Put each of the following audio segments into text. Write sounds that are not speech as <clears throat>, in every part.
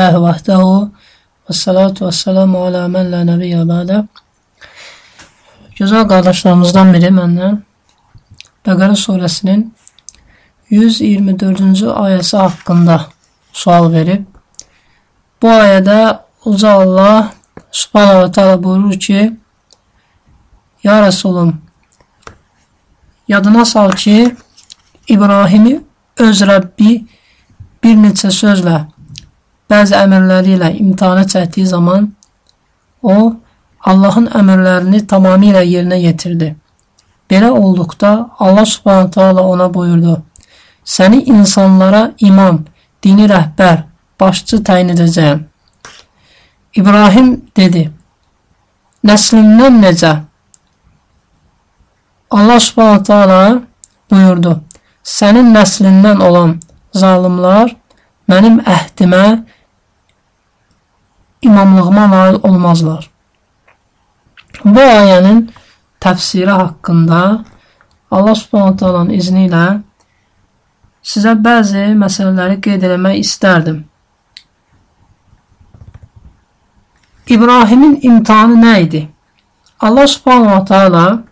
لله وحده والصلاة والسلام على من لا نبي بعده Gözəl qardaşlarımızdan biri məndən Bəqərə surəsinin 124-cü ayəsi haqqında sual verib. Bu ayədə Uca Allah Subhanahu wa ta'ala buyurur ki Ya Resulüm yadına sal ki İbrahimi öz Rəbbi bir neçə sözlə bəzi əmrləri ilə imtihana çəkdiyi zaman o Allahın əmrlərini tamamilə yerinə yetirdi. Belə olduqda Allah Subhanahu taala ona buyurdu: "Səni insanlara imam, dini rəhbər, başçı təyin edəcəyəm." İbrahim dedi: "Nəslimdən necə?" Allah Subhanahu taala buyurdu: "Sənin nəslindən olan zalimlar mənim əhdimə imamlığıma nail olmazlar." Bu ayənin təfsiri haqqında Allah Subhanahu taalanın izni ilə sizə bəzi məsələləri qeyd etmək istərdim. İbrahimin imtahanı nə idi? Allah Subhanahu taala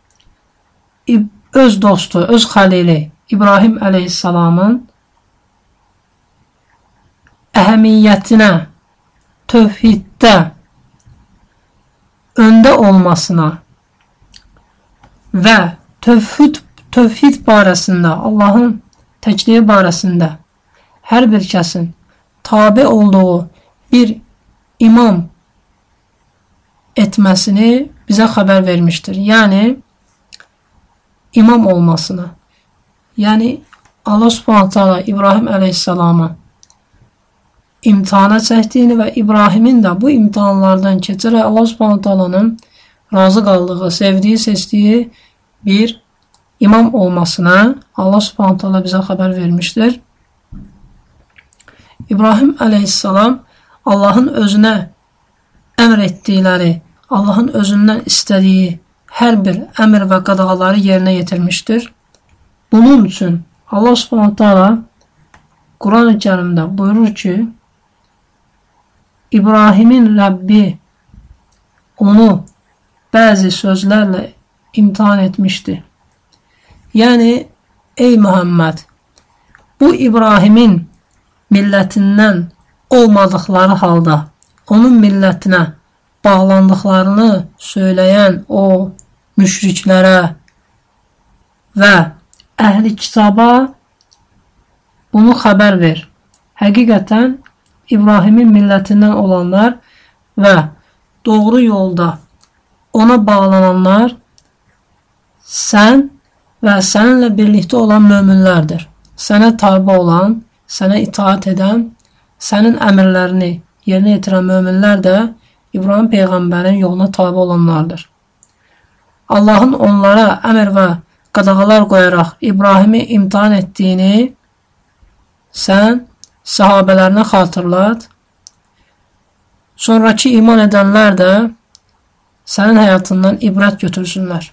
öz dostu, öz xəlili İbrahim əleyhissalamın əhəmiyyətinə, tövhiddə öndə olmasına və tövhid tövhid barəsində, Allahın təkliyi barəsində hər bir kəsin tabe olduğu bir imam etməsini bizə xəbər vermişdir. Yəni imam olmasını. Yəni Allah Subhanahu taala İbrahim əleyhissalamı imtihana çəkdiyini və İbrahimin də bu imtihanlardan keçərək Allah Subhanahu taalanın razı qaldığı, sevdiyi, seçdiyi bir imam olmasına Allah Subhanahu taala bizə xəbər vermişdir. İbrahim əleyhissalam Allahın özünə əmr etdikləri, Allahın özündən istədiyi hər bir əmr və qadağaları yerinə yetirmişdir. Bunun üçün Allah Subhanahu taala Quran-ı Kərimdə buyurur ki: İbrahimin Rəbbi onu bəzi sözlərlə imtihan etmişdi. Yəni, ey Muhammed, bu İbrahimin millətindən olmadıqları halda onun millətinə bağlandıqlarını söyləyən o müşriklərə və əhli kitaba bunu xəbər ver. Həqiqətən İbrahimin millətindən olanlar və doğru yolda ona bağlananlar sən və səninlə birlikdə olan möminlərdir. Sənə tabi olan, sənə itaat edən, sənin əmrlərini yerinə yetirən möminlər də İbrahim Peyğəmbərin yoluna tabi olanlardır. Allahın onlara əmr və qadağalar qoyaraq İbrahimi imtihan etdiyini sən sahabələrinə xatırlat. Sonrakı iman edənlər də sənin həyatından ibrət götürsünlər.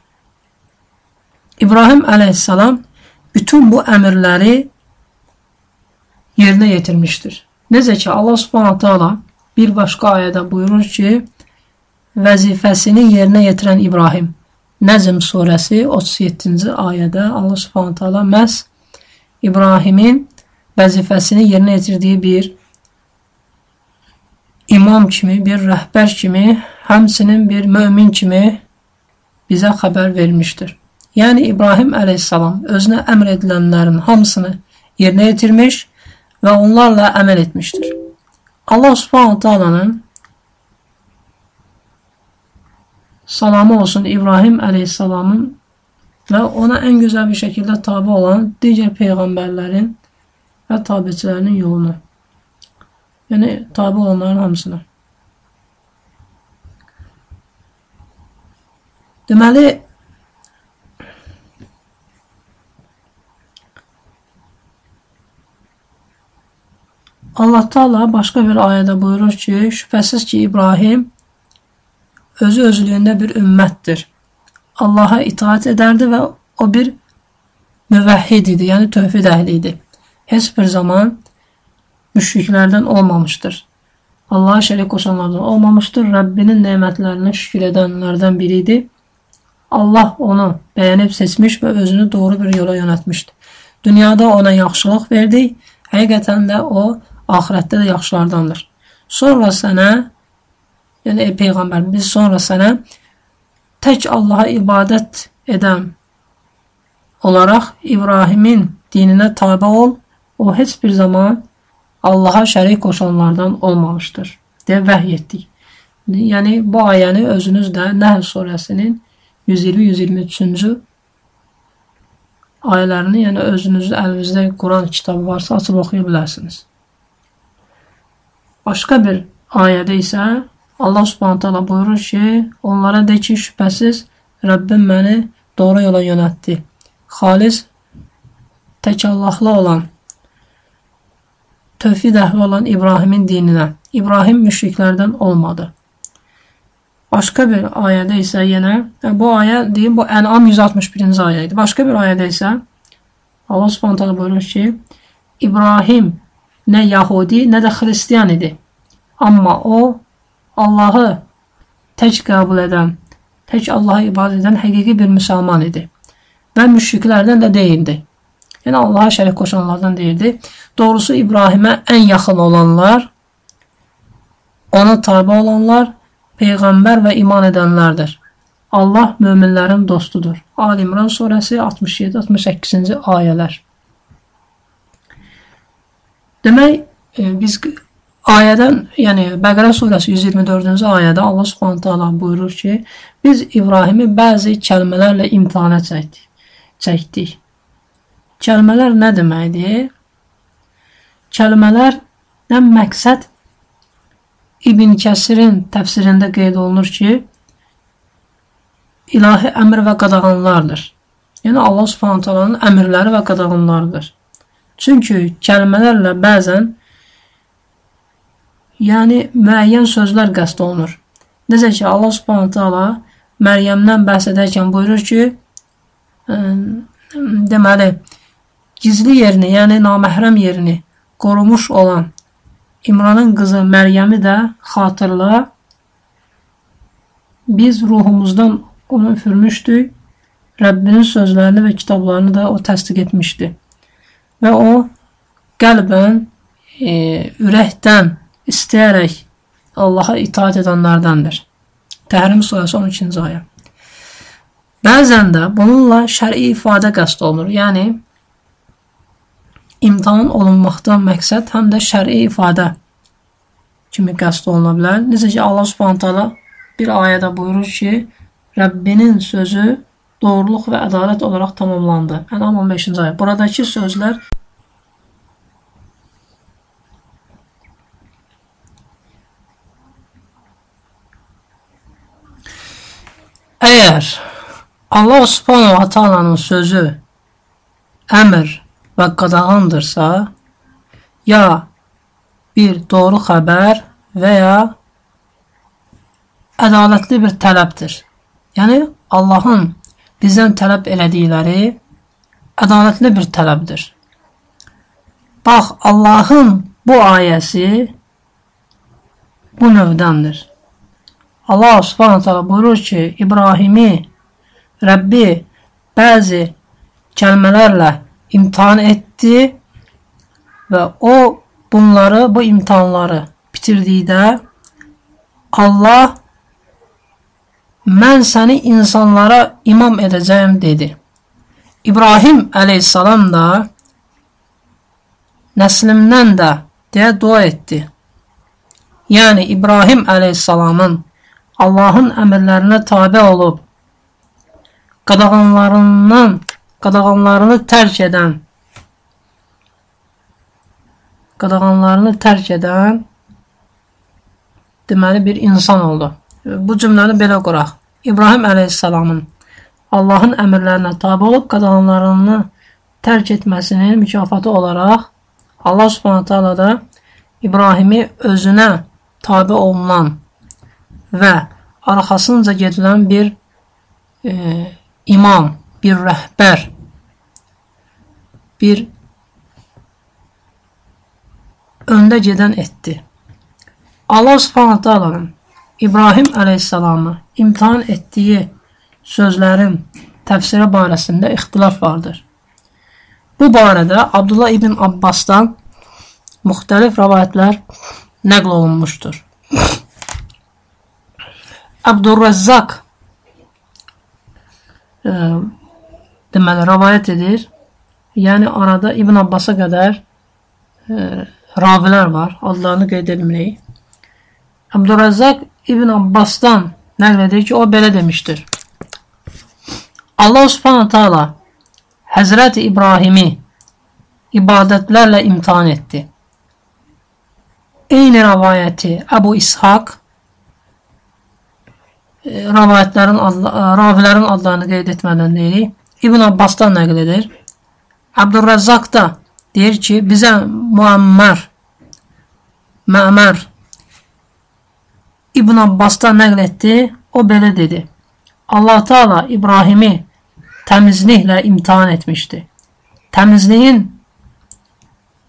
İbrahim əleyhissalam bütün bu əmrləri yerinə yetirmişdir. Necə ki, Allah subhanahu ta'ala bir başqa ayədə buyurur ki, vəzifəsini yerinə yetirən İbrahim. Nəzm surəsi 37-ci ayədə Allah subhanahu ta'ala məhz İbrahimin vəzifəsini yerinə yetirdiyi bir imam kimi, bir rəhbər kimi, həmçinin bir mömin kimi bizə xəbər vermişdir. Yəni İbrahim əleyhissalam özünə əmr edilənlərin hamısını yerinə yetirmiş və onlarla əməl etmişdir. Allah Subhanahu taalanın salamı olsun İbrahim əleyhissalamın və ona ən gözəl bir şəkildə tabe olan digər peyğəmbərlərin və tabiçilərinin yolunu. Yəni, tabi olanların hamısına. Deməli, Allah Taala başqa bir ayədə buyurur ki, şübhəsiz ki, İbrahim özü özlüyündə bir ümmətdir. Allaha itaat edərdi və o bir müvəhhid idi, yəni tövhid əhli idi heç bir zaman müşriklərdən olmamışdır. Allah'a şərik qoşanlardan olmamışdır. Rəbbinin nemətlərinə şükür edənlərdən biri idi. Allah onu bəyənib seçmiş və özünü doğru bir yola yönətmişdi. Dünyada ona yaxşılıq verdi. Həqiqətən də o axirətdə də yaxşılardandır. Sonra sənə, yəni ey peyğəmbər, biz sonra sənə tək Allaha ibadət edən olaraq İbrahimin dininə tabe ol. O heç bir zaman Allaha şərik qoşanlardan olmamışdır deyə vəhy etdik. Yəni bu ayəni özünüz də Nəhl surəsinin 120-123-cü ayələrini, yəni özünüzün əlinizdə Quran kitabı varsa açıb oxuya bilərsiniz. Başqa bir ayədə isə Allah Subhanahu taala buyurur ki, onlara de ki, şübhəsiz Rəbbim məni doğru yola yönəltdi. Xalis tək Allahlı olan tövhid əhli olan İbrahimin dininə. İbrahim müşriklərdən olmadı. Başqa bir ayədə isə yenə bu ayə deyim bu Ən'am 161-ci ayə idi. Başqa bir ayədə isə Allah Subhanahu taala buyurur ki, İbrahim nə Yahudi, nə də xristian idi. Amma o Allahı tək qəbul edən, tək Allaha ibadət edən həqiqi bir müsəlman idi və müşriklərdən də deyildi. Yəni Allaha şərik qoşanlardan deyildi. Doğrusu İbrahimə ən yaxın olanlar, ona tabe olanlar peyğəmbər və iman edənlərdir. Allah möminlərin dostudur. Ali İmran surəsi 67-68-ci ayələr. Demək, e, biz ayədən, yəni Bəqərə surəsi 124-cü ayədə Allah Subhanahu taala buyurur ki, biz İbrahimi bəzi kəlmələrlə imtahana çəkdik. Çəkdik. Kəlmələr nə deməkdir? Kəlmələrdən məqsəd İbn Kəsirin təfsirində qeyd olunur ki, ilahi əmr və qadağanlardır. Yəni Allah Subhanahu taalanın əmrləri və qadağanlarıdır. Çünki kəlmələrlə bəzən yəni müəyyən sözlər qəsd olunur. Necə ki Allah Subhanahu taala Məryəmdən bəhs edərkən buyurur ki, deməli, gizli yerini, yəni naməhrəm yerini qorumuş olan İmranın qızı Məryəmi də xatırla. Biz ruhumuzdan onu üfürmüşdük. Rəbbinin sözlərini və kitablarını da o təsdiq etmişdi. Və o qəlbən, e, ürəkdən istəyərək Allaha itaat edənlərdəndir. Təhrim surəsi 12-ci ayə. Bəzən də bununla şəri ifadə qəsd olunur. Yəni imtahan olunmaqdan məqsəd həm də şəri ifadə kimi qəsd oluna bilər. Necə ki Allah Subhanahu taala bir ayədə buyurur ki, Rəbbinin sözü doğruluq və ədalət olaraq tamamlandı. Ənam 15-ci ayə. Buradakı sözlər Əgər Allah Subhanahu taalanın sözü əmr və qadağandırsa, ya bir doğru xəbər və ya ədalətli bir tələbdir. Yəni, Allahın bizdən tələb elədikləri ədalətli bir tələbdir. Bax, Allahın bu ayəsi bu növdəndir. Allah subhanət hala buyurur ki, İbrahimi Rəbbi bəzi kəlmələrlə imtihan etdi və o bunları, bu imtihanları bitirdikdə Allah mən səni insanlara imam edəcəyim dedi. İbrahim əleyhissalam da nəslimdən də deyə dua etdi. Yəni İbrahim əleyhissalamın Allahın əmrlərinə tabe olub qadağanlarından qadağanlarını tərk edən qadağanlarını tərk edən deməli bir insan oldu. Bu cümləni belə quraq. İbrahim əleyhissalamın Allahın əmrlərinə tabe olub qadağanlarını tərk etməsinin mükafatı olaraq Allah Subhanahu taala da İbrahimi özünə tabe olunan və arxasınca gedilən bir e, imam, bir rəhbər, bir öndə gedən etdi. Allah subhanahu ta'alanın İbrahim əleyhissalamı imtihan etdiyi sözlərin təfsiri barəsində ixtilaf vardır. Bu barədə Abdullah ibn Abbasdan müxtəlif rəvayətlər nəql olunmuşdur. Abdurrazzaq e, deməli rəvayət edir. Yəni arada İbn Abbasa qədər e, ravilər var. Adlarını qeyd etmirik. Abdurrazzaq İbn Abbasdan nəql edir ki, o belə demişdir. Allah Subhanahu taala Həzrəti İbrahimi ibadətlərlə imtahan etdi. Eyni rəvayəti Əbu İshaq e, rəvayətlərin adla, e, ravilərin adlarını qeyd etmədən deyirik. İbn Abbasdan nəql edir. Abdurrazzaq da deyir ki, bizə Muammar Məmər İbn Abbasdan nəql etdi. O belə dedi. Allah Taala İbrahimi təmizliklə imtahan etmişdi. Təmizliyin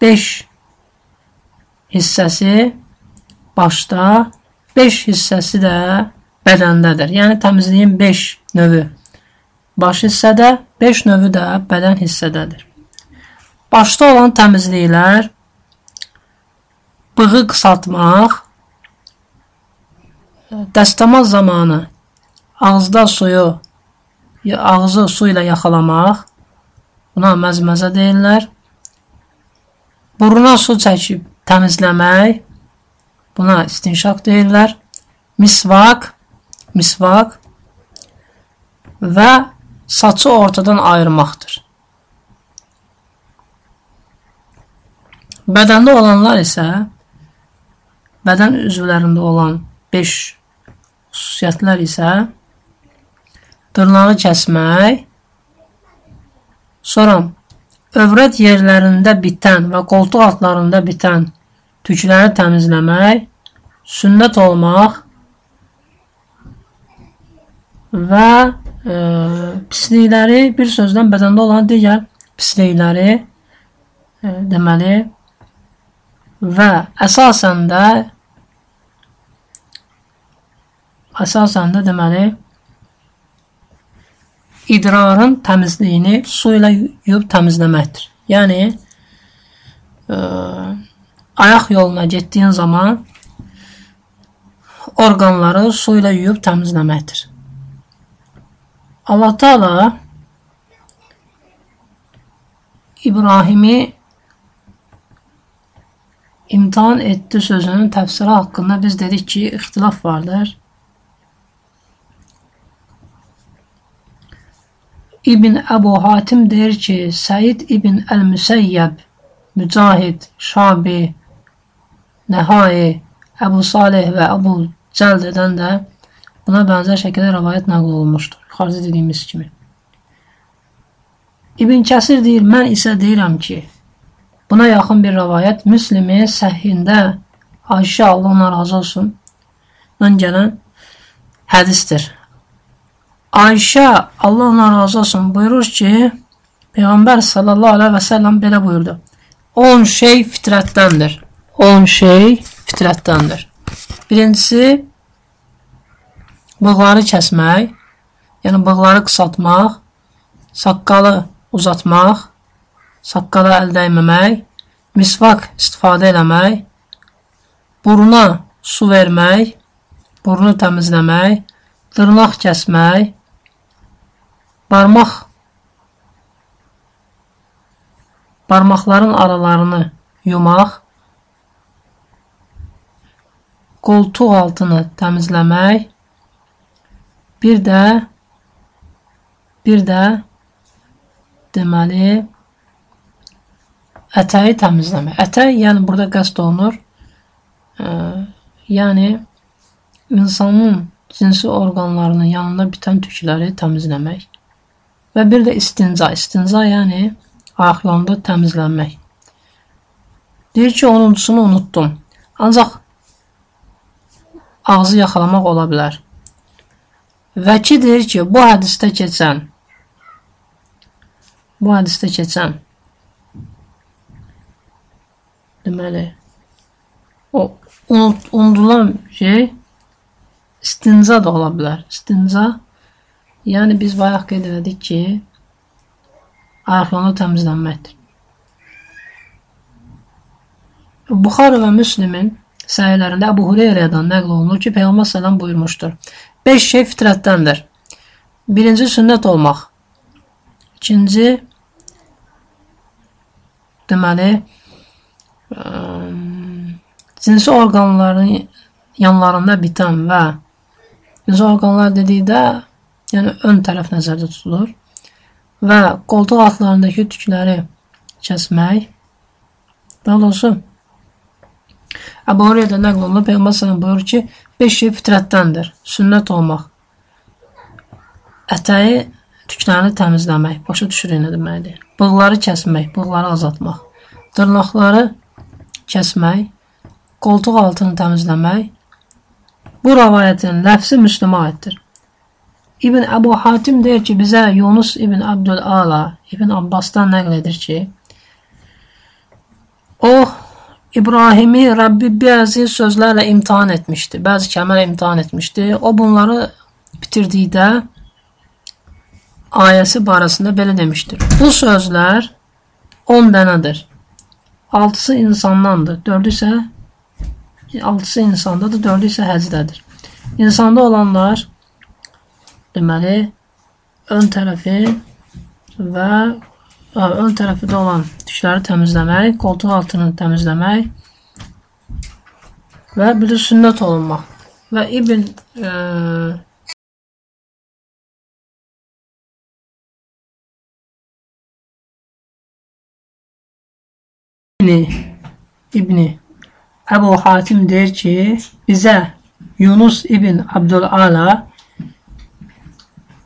5 hissəsi başda, 5 hissəsi də bədəndədir. Yəni təmizliyin 5 növü baş hissədə, 5 növü də bədən hissədədir. Başda olan təmizliklər bığı qısaltmaq, dəstəmaz zamanı ağızda suyu ağzı su ilə yaxalamaq, buna məzməzə deyirlər. Buruna su çəkib təmizləmək, buna istinşaq deyirlər. Misvak, misvak və saçı ortadan ayırmaqdır. Bədəndə olanlar isə bədən üzvlərində olan 5 xüsusiyyətlər isə dırnağı kəsmək, sonra övrət yerlərində bitən və qoltuq altlarında bitən tükləri təmizləmək, sünnət olmaq və e, pislikləri, bir sözdən bədəndə olan digər pislikləri e, deməli və əsasən də əsasən də deməli idrarın təmizliyini su ilə yuyub təmizləməkdir. Yəni ə, ayaq yoluna getdiyin zaman orqanları su ilə yuyub təmizləməkdir. Allah Taala İbrahimi imtihan etdi sözünün təfsiri haqqında biz dedik ki, ixtilaf vardır. İbn Əbu Hatim deyir ki, Səid İbn Əl-Müsəyyəb, Mücahid, Şabi, Nəhai, Əbu Salih və Əbu Cəldədən də buna bənzər şəkildə rəvayət nəql olunmuşdur. Yuxarıda dediyimiz kimi. İbn Kəsir deyir, mən isə deyirəm ki, buna yaxın bir rəvayət Müslimi səhhində Ayşə Allah ona razı olsun, gələn hədistir. Ayşə Allah ona razı olsun buyurur ki, Peyğəmbər sallallahu əleyhi və səlləm belə buyurdu. 10 şey fitrətdəndir. 10 şey fitrətdəndir. Birincisi bığları kəsmək, yəni bığları qısaltmaq, saqqalı uzatmaq, saqqala əl dəyməmək, misvak istifadə eləmək, buruna su vermək, burnu təmizləmək, dırnaq kəsmək, barmaq barmaqların aralarını yumaq, qoltuq altını təmizləmək, bir də bir də deməli ətəyi təmizləmək. Ətək, yəni burada qəsd olunur. E, yəni insanın cinsi orqanlarının yanında bitən tükləri təmizləmək. Və bir də istinca. İstinca yəni ayaq yolunda təmizlənmək. Deyir ki, onuncusunu unutdum. Ancaq ağzı yaxalamaq ola bilər. Və ki, deyir ki, bu hədisdə keçən bu hədisdə keçən deməli o unut, unudulan şey istinza da ola bilər. İstinza yəni biz bayaq qeyd elədik ki, ayaqlarını təmizlənməkdir. Buxarı və Müslimin səhiylərində Əbu Hureyrədən nəql olunur ki, Peyğəmbər sallam buyurmuşdur. 5 şey fitrətdəndir. Birinci sünnət olmaq. İkinci deməli ə, cinsi orqanların yanlarında bitən və cinsi orqanlar dedikdə yəni ön tərəf nəzərdə tutulur və qoltuq altlarındakı tükləri kəsmək. Daha doğrusu Əbu Hureydə nəql olunur, Peyğəmbər sallallahu buyurur ki, 5 şey fitrətdəndir. Sünnət olmaq, ətəyi, tüklərini təmizləmək, başa düşürük nə deməkdir? Bığları kəsmək, bığları azaltmaq, dırnaqları kəsmək, qoltuq altını təmizləmək. Bu rəvayətin ləfsi Müslümə aiddir. İbn Əbu Hatim deyir ki, bizə Yunus İbn Abdül-Ala İbn Abbasdan nəql edir ki, o İbrahimi Rəbbi bəzi sözlərlə imtihan etmişdi, bəzi kəmərlə imtihan etmişdi. O bunları bitirdikdə ayəsi barəsində belə demişdir. Bu sözlər 10 dənədir. 6-sı insandandır, 4-ü isə 6-sı insandadır, 4-ü isə həzdədir. İnsanda olanlar deməli ön tərəfi və ön tərəfində olan tükləri təmizləmək, qoltuq altını təmizləmək və bir də sünnət olunmaq. Və İbn e, İbni İbni Əbu Hatim deyir ki, bizə Yunus ibn Abdülala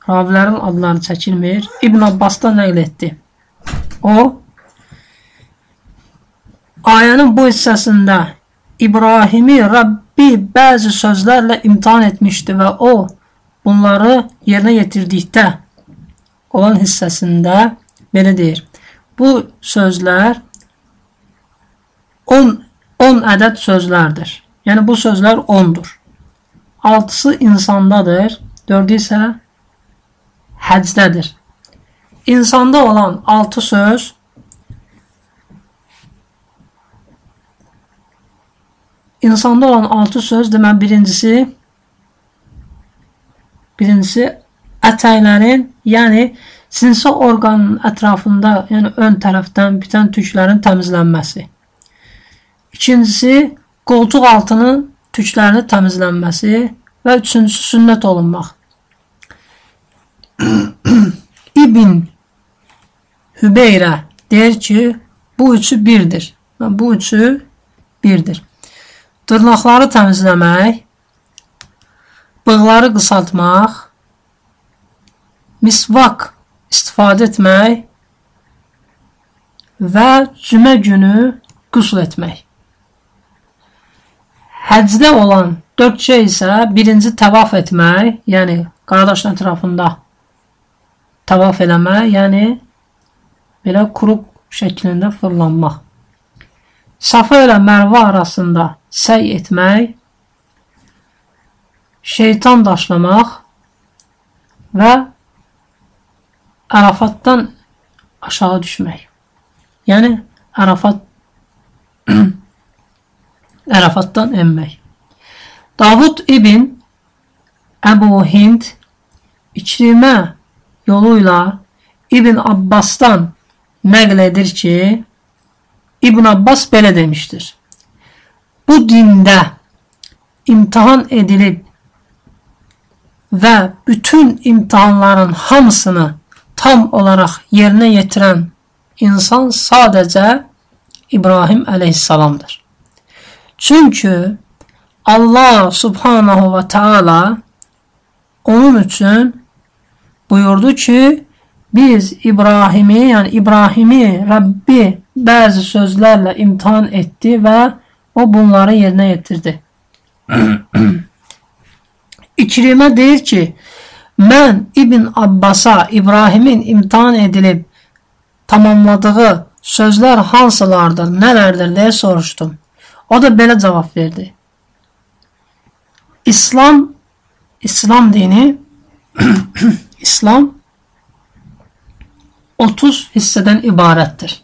ravilərin adları çəkilmir. İbn Abbasdan nəql etdi. O ayənin bu hissəsində İbrahimi Rəbbi bəzi sözlərlə imtihan etmişdi və o bunları yerinə yetirdikdə olan hissəsində belə deyir. Bu sözlər 10 10 ədəd sözlərdir. Yəni bu sözlər 10-dur. 6-sı insandadır, 4-ü isə həcdədir. İnsanda olan altı söz insanda olan altı söz demək birincisi birincisi ətəklərin, yəni sinsi orqanın ətrafında, yəni ön tərəfdən bitən tüklərin təmizlənməsi. İkincisi, qoltuq altının tüklərinin təmizlənməsi və üçüncüsü sünnət olunmaq. <coughs> İbn Hübeyrə deyir ki, bu üçü birdir. Bu üçü birdir. Dırnaqları təmizləmək, bığları qısaltmaq, misvak istifadə etmək və cümə günü qüsl etmək. Həcdə olan dörd şey isə birinci təvaf etmək, yəni qardaşın ətrafında təvaf eləmək, yəni belə qrup şəklində fırlanmaq. Safa ilə Mərvə arasında səy etmək, şeytan daşlamaq və Ərafatdan aşağı düşmək. Yəni Ərafat <clears throat> <coughs> Ərafatdan enmək. Davud ibn Əbu Hind İkrimə yoluyla İbn Abbasdan nəql edir ki, İbn Abbas belə demişdir. Bu dində imtihan edilib və bütün imtihanların hamısını tam olaraq yerinə yetirən insan sadəcə İbrahim əleyhissalamdır. Çünki Allah subhanahu və taala onun üçün buyurdu ki, biz İbrahimi, yəni İbrahimi Rəbbi bəzi sözlərlə imtihan etdi və o bunları yerinə yetirdi. <clears throat> İkrimə deyir ki, mən İbn Abbasa İbrahimin imtihan edilib tamamladığı sözlər hansılardır, nələrdir deyə soruşdum. O da belə cavab verdi. İslam İslam dini <clears throat> İslam 30 hissədən ibarətdir.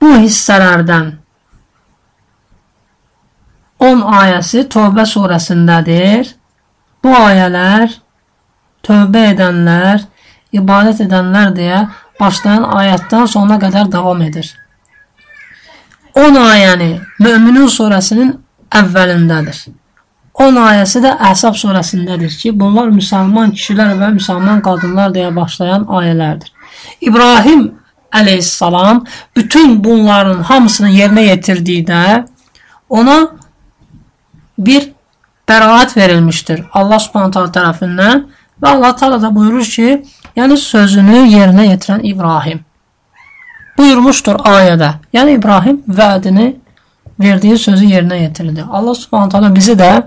Bu hissələrdən 10 ayəsi Tövbə surəsindədir. Bu ayələr tövbə edənlər, ibadət edənlər deyə başlayan ayətdən sonuna qədər davam edir. 10 ayəni Möminin surəsinin əvvəlindədir. 10 ayəsi də Əhsab surəsindədir ki, bunlar müsəlman kişilər və müsəlman qadınlar deyə başlayan ayələrdir. İbrahim əleyhissalam bütün bunların hamısını yerinə yetirdikdə ona bir bəraət verilmişdir Allah Subhanahu tərəfindən və Allah Taala da buyurur ki, yəni sözünü yerinə yetirən İbrahim buyurmuşdur ayədə. Yəni İbrahim vədini verdiyi sözü yerinə yetirdi. Allah Subhanahu taala bizi də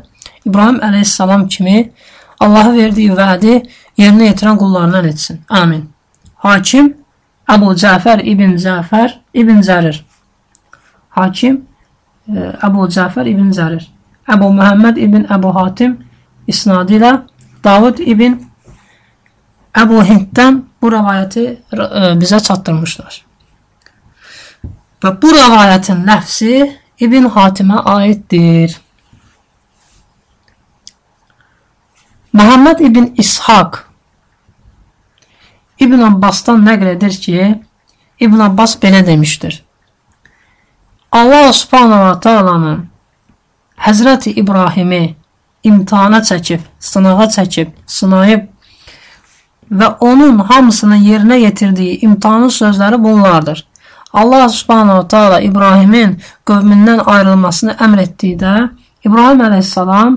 İbrahim əleyhissalam kimi Allaha verdiyi vədi yerinə yetirən qullarından etsin. Amin. Hakim Əbu Cəfər ibn Cəfər ibn Zərir. Hakim Əbu Cəfər ibn Zərir. Əbu Muhammed ibn Əbu Hatim isnadı ilə Davud ibn Əbu Hinddən bu rəvayəti bizə çatdırmışlar. Və bu rəvayətin ləfsi İbn Hatimə aiddir. Muhammed ibn İshaq İbn Abbasdan nəql edir ki, İbn Abbas belə demişdir. Allah subhanahu wa ta'alanın Həzrəti İbrahimi imtihana çəkib, sınağa çəkib, sınayıb və onun hamısını yerinə yetirdiyi imtihanın sözləri bunlardır. Allah subhanahu taala İbrahimin qövmündən ayrılmasını əmr etdikdə İbrahim əleyhissalam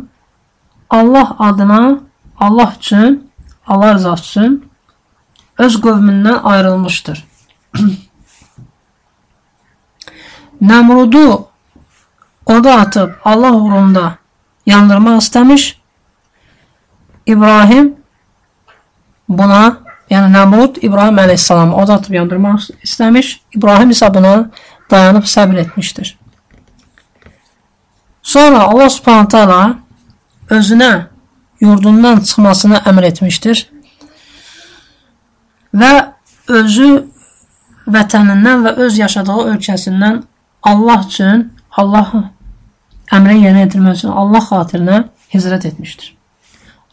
Allah adına, Allah üçün, Allah rızası üçün öz qövmündən ayrılmışdır. <clears throat> Nəmrudu oda atıb Allah uğrunda yandırmaq istəmiş. İbrahim buna Yəni Namrud İbrahim əleyhissalamı od atıb yandırmaq istəmiş, İbrahim isə buna dayanıb səbr etmişdir. Sonra Allah Subhanahu taala özünə yurdundan çıxmasını əmr etmişdir və özü vətənindən və öz yaşadığı ölkəsindən Allah üçün, Allah əmrə yerinə yetirmək üçün Allah xatirinə hicrət etmişdir.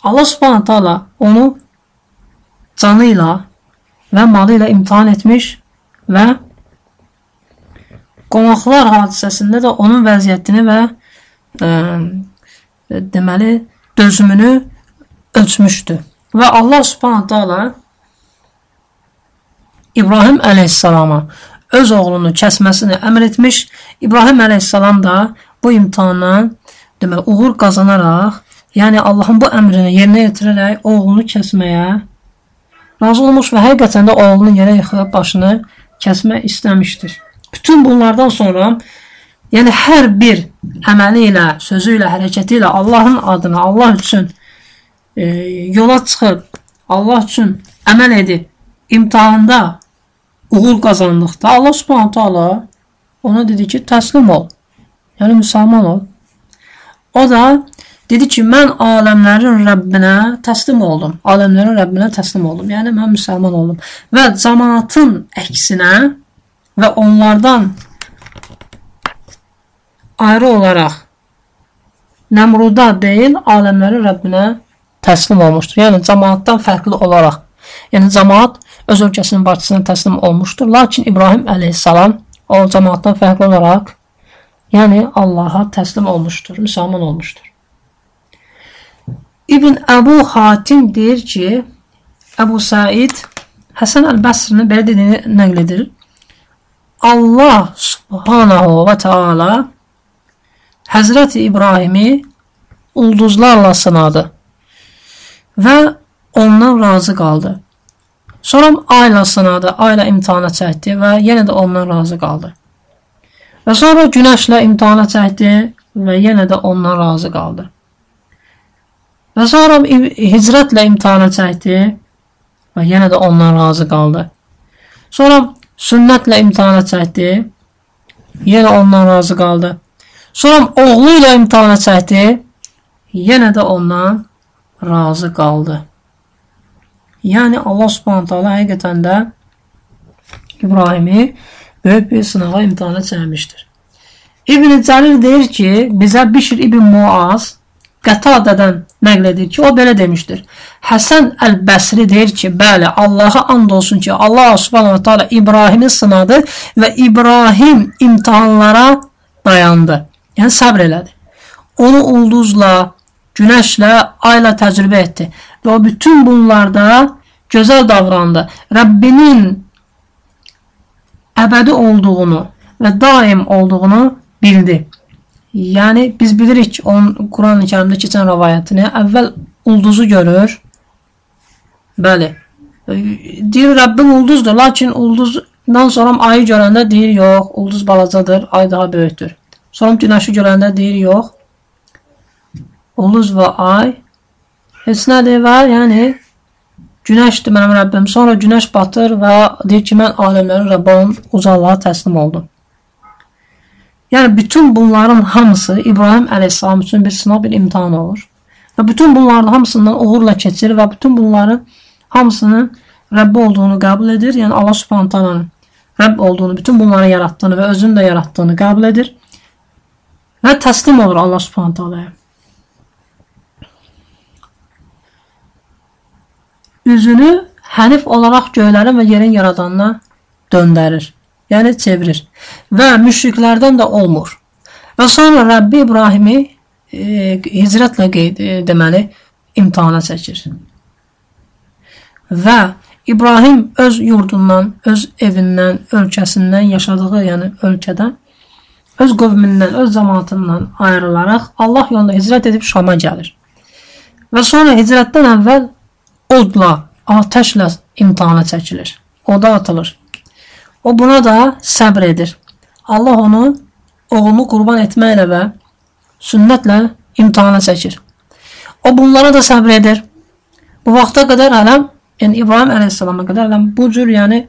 Allah Subhanahu taala onu canıyla və malı ilə imtihan etmiş və qonaqlar hadisəsində də onun vəziyyətini və ə, e, deməli dözümünü ölçmüşdü. Və Allah Subhanahu taala İbrahim əleyhissalama öz oğlunu kəsməsini əmr etmiş. İbrahim əleyhissalam da bu imtahandan deməli uğur qazanaraq, yəni Allahın bu əmrini yerinə yetirərək oğlunu kəsməyə razı olmuş və həqiqətən də oğlunu yerə yıxıb başını kəsmək istəmişdir. Bütün bunlardan sonra yəni hər bir əməli ilə, sözü ilə, hərəkəti ilə Allahın adına, Allah üçün e, yola çıxıb, Allah üçün əməl edib, imtahanda uğur qazandıqda Allah Subhanahu taala ona dedi ki, təslim ol. Yəni müsəlman ol. O da Dedi ki, mən aləmlərin Rəbbinə təslim oldum. Aləmlərin Rəbbinə təslim oldum. Yəni, mən müsəlman oldum. Və cəmanatın əksinə və onlardan ayrı olaraq Nəmruda deyil, aləmlərin Rəbbinə təslim olmuşdur. Yəni, cəmanatdan fərqli olaraq. Yəni, cəmanat öz ölkəsinin başçısına təslim olmuşdur. Lakin İbrahim əleyhissalam o cəmanatdan fərqli olaraq yəni Allaha təslim olmuşdur, müsəlman olmuşdur. İbn Əbu Hatim deyir ki, Əbu Said Həsən Əl-Bəsrini belə dediyini nəql edir. Allah subhanahu və teala Həzrəti İbrahimi ulduzlarla sınadı və ondan razı qaldı. Sonra ayla sınadı, ayla imtihana çəkdi və yenə də ondan razı qaldı. Və sonra günəşlə imtihana çəkdi və yenə də ondan razı qaldı. Və sonra hicrətlə imtihana çəkdi və yenə də ondan razı qaldı. Sonra sünnətlə imtihana çəkdi, yenə ondan razı qaldı. Sonra oğlu ilə imtihana çəkdi, yenə də ondan razı qaldı. Yəni Allah Subhanahu taala həqiqətən də İbrahimi böyük bir sınağa imtahana çəkmişdir. İbn Cərir deyir ki, bizə Bişr ibn Muaz Qətadədən nəql edir ki, o belə demişdir. Həsən Əl-Bəsri deyir ki, bəli, Allaha and olsun ki, Allah Subhanahu taala İbrahimi sınadı və İbrahim imtahanlara dayandı. Yəni səbr elədi. Onu ulduzla, günəşlə, ayla təcrübə etdi və o bütün bunlarda gözəl davrandı. Rəbbinin əbədi olduğunu və daim olduğunu bildi. Yəni biz bilirik ki, onun Quran-ı Kərimdə keçən rivayətini əvvəl ulduzu görür. Bəli. Deyir Rəbbim ulduzdur, lakin ulduzdan sonra ayı görəndə deyir yox, ulduz balacadır, ay daha böyükdür. Sonra günəşi görəndə deyir yox. Ulduz və ay heç nədir və yəni Günəşdir mənim Rəbbim. Sonra günəş batır və deyir ki, mən aləmlərin Rəbbanın ucalığa təslim oldum. Yəni bütün bunların hamısı İbrahim əleyhissalam üçün bir sınav, bir imtahan olur. Və bütün bunların hamısından uğurla keçir və bütün bunların hamısının Rəbbi olduğunu qəbul edir. Yəni Allah Subhanahu taalanın Rəbb olduğunu, bütün bunları yaratdığını və özünü də yaratdığını qəbul edir. Və təslim olur Allah Subhanahu taalaya. üzünü hənif olaraq göylərin və yerin yaradanına döndərir. Yəni çevirir. Və müşriklərdən də olmur. Və sonra Rəbbi İbrahimi e, hicrətlə qeyd e, deməli imtahana çəkir. Və İbrahim öz yurdundan, öz evindən, ölkəsindən, yaşadığı, yəni ölkədən, öz qövmindən, öz cəmaatından ayrılaraq Allah yolunda hicrət edib Şama gəlir. Və sonra hicrətdən əvvəl odla, atəşlə imtihana çəkilir. Oda atılır. O buna da səbr edir. Allah onu oğlunu qurban etməklə və sünnətlə imtihana çəkir. O bunlara da səbr edir. Bu vaxta qədər hələm, yəni İbrahim əleyhissalama qədər hələm bu cür yəni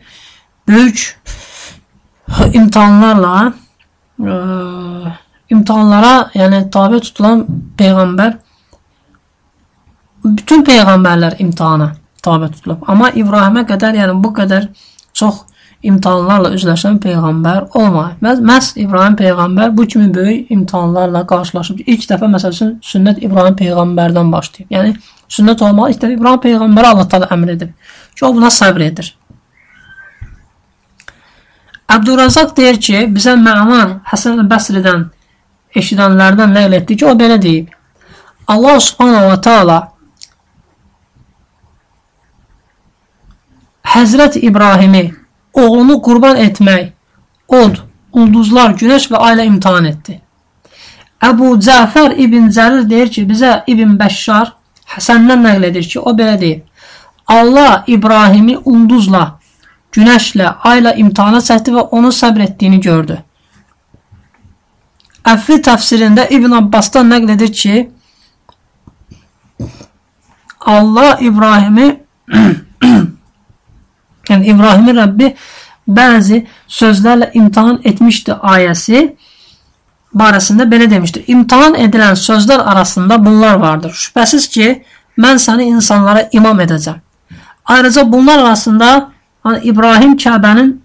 böyük imtihanlarla e, imtihanlara yəni tabe tutulan peyğəmbər bütün peyğəmbərlər imtahana tabe tutulub. Amma İbrahimə qədər, yəni bu qədər çox imtahanlarla üzləşən peyğəmbər olmayıb. Məhz İbrahim peyğəmbər bu kimi böyük imtahanlarla qarşılaşıb. İlk dəfə məsələn sünnət İbrahim peyğəmbərdən başlayıb. Yəni sünnət olmalı ilk dəfə İbrahim peyğəmbərə Allah təala əmr edib ki, o buna səbr edir. Əbdurrazaq deyir ki, bizə Mə'mar Həsən Bəsridən eşidənlərdən nəql etdi ki, o belə deyib. Allah Subhanahu va Taala Həzrət İbrahimi oğlunu qurban etmək, od, ulduzlar, günəş və ayla imtihan etdi. Əbu Cəfər İbn Cərir deyir ki, bizə İbn Bəşşar Həsəndən nəql edir ki, o belə deyir. Allah İbrahimi ulduzla, günəşlə, ayla imtihana çəkdi və onu səbr etdiyini gördü. Əfri təfsirində İbn Abbasdan nəql edir ki, Allah İbrahimi <clears throat> Yəni İbrahimin Rəbbi bəzi sözlərlə imtahan etmişdi ayəsi barəsində belə demişdir. İmtahan edilən sözlər arasında bunlar vardır. Şübhəsiz ki, mən səni insanlara imam edəcəm. Ayrıca bunlar arasında hani İbrahim Kəbənin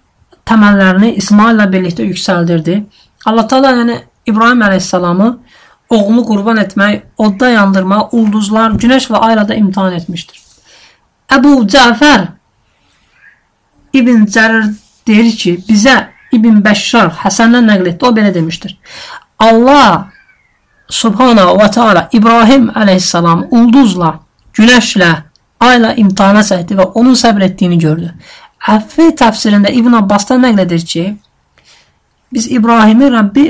təməllərini İsmaillə birlikdə yüksəldirdi. Allah Taala yəni İbrahim əleyhissalamı oğlunu qurban etmək, odda yandırmaq, ulduzlar, günəş və ayla da imtahan etmişdir. Əbu Cəfər İbn Cərir deyir ki, bizə İbn Bəşşar Həsəndən nəql etdi. O belə demişdir. Allah Subhanahu və Teala İbrahim əleyhissalam ulduzla, günəşlə, ayla imtihana çəkdi və onun səbr etdiyini gördü. Əfvi təfsirində İbn Abbasdan nəql edir ki, biz İbrahimi Rəbbi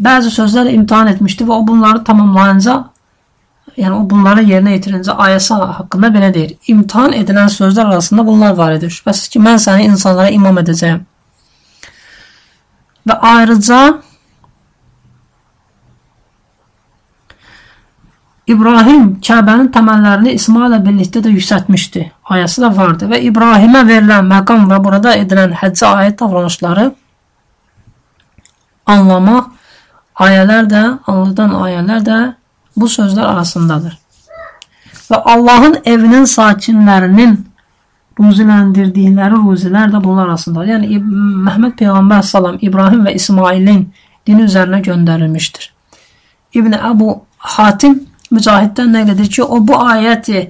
bəzi sözlərlə imtihan etmişdi və o bunları tamamlayınca yəni bunları yerinə yetirincə ayəsi haqqında belə deyir. İmtahan edilən sözlər arasında bunlar var idi. Şübhəsiz ki, mən səni insanlara imam edəcəyəm. Və ayrıca İbrahim Kəbənin təməllərini İsmaillə birlikdə də yüksəltmişdi. Ayəsi də vardı və İbrahimə verilən məqam və burada edilən həccə aid davranışları anlamaq ayələr də, anladan ayələr də bu sözlər arasındadır. Və Allahın evinin sakinlərinin ruziləndirdikləri ruzilər də bunlar arasındadır. Yəni Məhəmməd Peyğəmbər sallam İbrahim və İsmailin dini üzərinə göndərilmişdir. İbn Əbu Hatim Mücahiddən nəql edir ki, o bu ayəti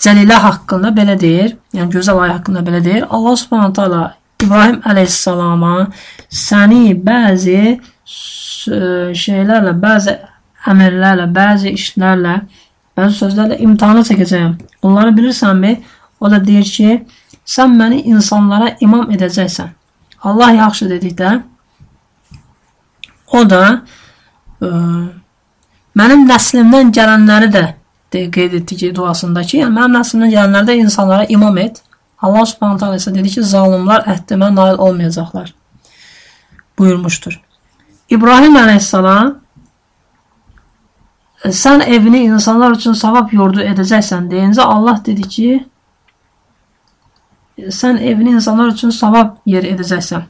Cəlilə haqqında belə deyir, yəni gözəl ayə haqqında belə deyir. Allah Subhanahu taala İbrahim əleyhissalama səni bəzi şeylərlə, bəzi əmrlərlə, bəzi işlərlə, bəzi sözlərlə imtahana çəkəcəyəm. Bunları bilirsənmi? O da deyir ki, sən məni insanlara imam edəcəksən. Allah yaxşı dedikdə o da ə, e, mənim nəslimdən gələnləri də qeyd etdi ki, duasında ki, yəni mənim nəslimdən gələnləri də insanlara imam et. Allah Subhanahu taala isə dedi ki, zalimlar əhdimə nail olmayacaqlar. buyurmuşdur. İbrahim əleyhissalam sən evini insanlar üçün savab yurdu edəcəksən deyincə Allah dedi ki, sən evini insanlar üçün savab yer edəcəksən.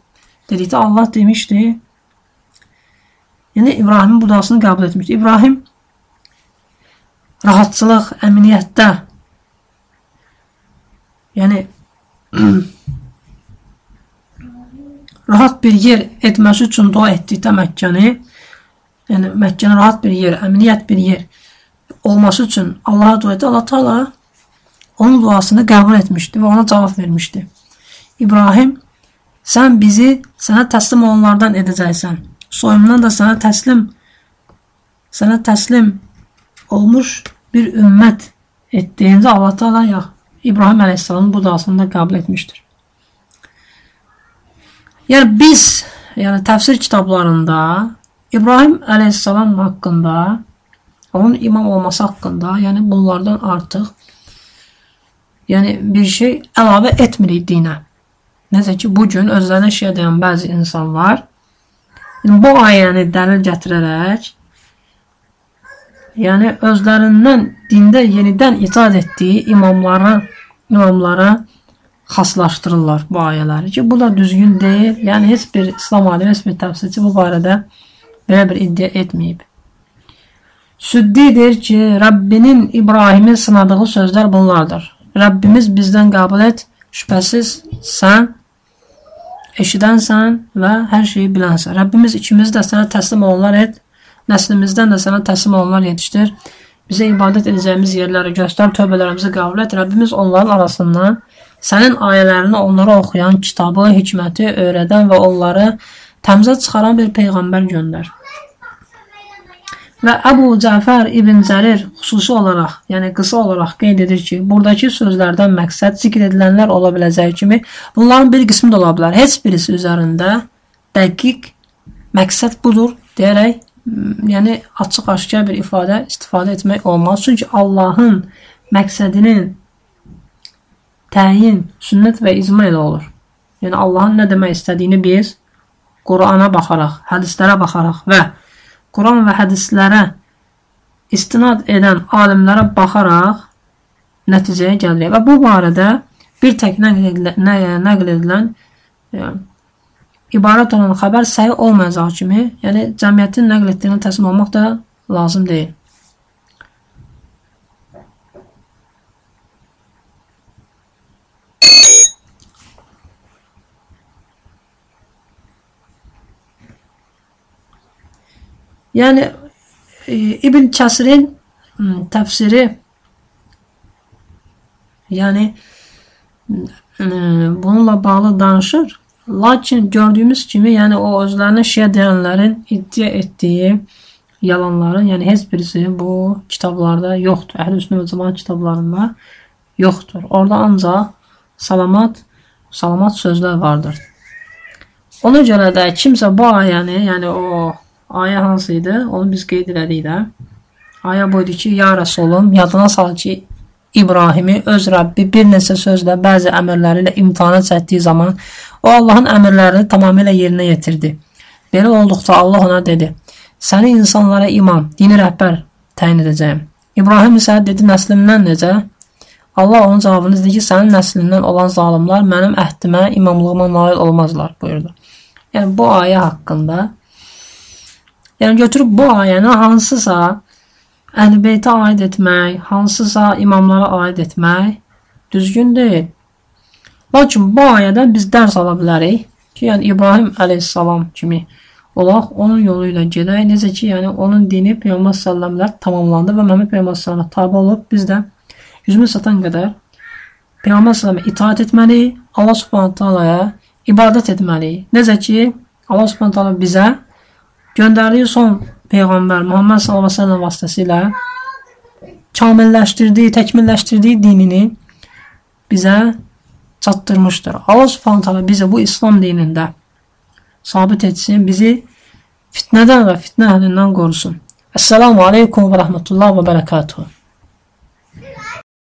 Dedikdə Allah demişdi, yəni İbrahimin budasını qəbul etmişdi. İbrahim rahatçılıq, əmniyyətdə yəni <clears throat> rahat bir yer etməsi üçün dua etdikdə Məkkəni, yəni Məkkəni rahat bir yer, əmniyyət bir yer olması üçün Allaha dua etdi. Allah Taala onun duasını qəbul etmişdi və ona cavab vermişdi. İbrahim, sən bizi sənə təslim olanlardan edəcəksən. Soyumdan da sənə təslim sənə təslim olmuş bir ümmət etdiyincə Allah Taala ya İbrahim əleyhissalamın bu duasını da qəbul etmişdir. Yəni biz, yəni təfsir kitablarında İbrahim əleyhissalam haqqında, onun imam olması haqqında, yəni bunlardan artıq yəni bir şey əlavə etmirik dinə. Necə ki, bu gün özlərinə şiə deyən bəzi insanlar yəni bu ayəni dəlil gətirərək yəni özlərindən dində yenidən icad etdiyi imamlara imamlara xaslaşdırırlar bu ayələri ki, bu da düzgün deyil. Yəni heç bir İslam alimi, heç bir təfsirçi bu barədə belə bir iddia etməyib. Süddidir ki, Rəbbinin İbrahimi sınadığı sözlər bunlardır. Rəbbimiz bizdən qəbul et, şübhəsiz sən eşidənsən və hər şeyi bilənsən. Rəbbimiz ikimizi də sənə təslim olanlar et, nəslimizdən də sənə təslim olanlar yetişdir. Bizə ibadət edəcəyimiz yerləri göstər, tövbələrimizi qəbul et. Rəbbimiz onların arasından sənin ayələrini onlara oxuyan, kitabı, hikməti öyrədən və onları təmizə çıxaran bir peyğəmbər göndər. Və Əbu Cəfər İbn Cərir xüsusi olaraq, yəni qısa olaraq qeyd edir ki, buradakı sözlərdən məqsəd zikr edilənlər ola biləcəyi kimi, bunların bir qismi də ola bilər. Heç birisi üzərində dəqiq məqsəd budur deyərək, yəni açıq-aşkar bir ifadə istifadə etmək olmaz. Çünki Allahın məqsədinin təyin sünnət və icma ilə olur. Yəni Allahın nə demək istədiyini biz Qurana baxaraq, hədislərə baxaraq və Quran və hədislərə istinad edən alimlərə baxaraq nəticəyə gəlirik. Və bu barədə bir tək nəql edilən, nəql edilən yəni, ibarət olan xəbər səhi olmayacaq kimi, yəni cəmiyyətin nəql etdiyinə təslim olmaq da lazım deyil. Yəni e, İbn Kəsirin təfsiri yəni e, bununla bağlı danışır. Lakin gördüyümüz kimi, yəni o özlərinə şiə deyənlərin iddia etdiyi yalanların, yəni heç birisi bu kitablarda yoxdur. Əhl-i və Cemaat kitablarında yoxdur. Orada ancaq salamat salamat sözlər vardır. Ona görə də kimsə bu ayəni, yəni o Ayə hansı idi? Onu biz qeyd elədik də. Ayə bu idi ki, ya Rəsulum, yadına sal ki, İbrahimi öz Rəbbi bir neçə sözlə, bəzi əmrləri ilə imtihana çəkdiyi zaman o Allahın əmrlərini tamamilə yerinə yetirdi. Belə olduqca Allah ona dedi, səni insanlara imam, dini rəhbər təyin edəcəyim. İbrahim isə dedi, nəslimdən necə? Allah onun cavabını dedi ki, sənin nəslindən olan zalimlar mənim əhdimə, imamlığıma nail olmazlar, buyurdu. Yəni, bu ayə haqqında Yəni götürüb bu ayəni hansısa əhl-beytə aid etmək, hansısa imamlara aid etmək düzgün deyil. Lakin bu ayədən biz dərs ala bilərik ki, yəni İbrahim əleyhissalam kimi olaq, onun yolu ilə gedək. Necə ki, yəni onun dini Peyğəmbər sallallahu tamamlandı və Məhəmməd Peyğəmbər sallallahu tabe olub biz də yüzümüz satan qədər Peyğəmbər sallallahu itaat etməliyik, Allah Subhanahu taalaya ibadət etməliyik. Necə ki, Allah Subhanahu taala bizə göndərdiyi son peyğəmbər Muhammed sallallahu əleyhi və səlləm vasitəsilə kamilləşdirdiyi, təkmilləşdirdiyi dinini bizə çatdırmışdır. Allah Subhanahu taala bizi bu İslam dinində sabit etsin, bizi fitnədən və fitnə əhlindən qorusun. Esselamu aleykum və rəhmətullah və bərəkatuhu.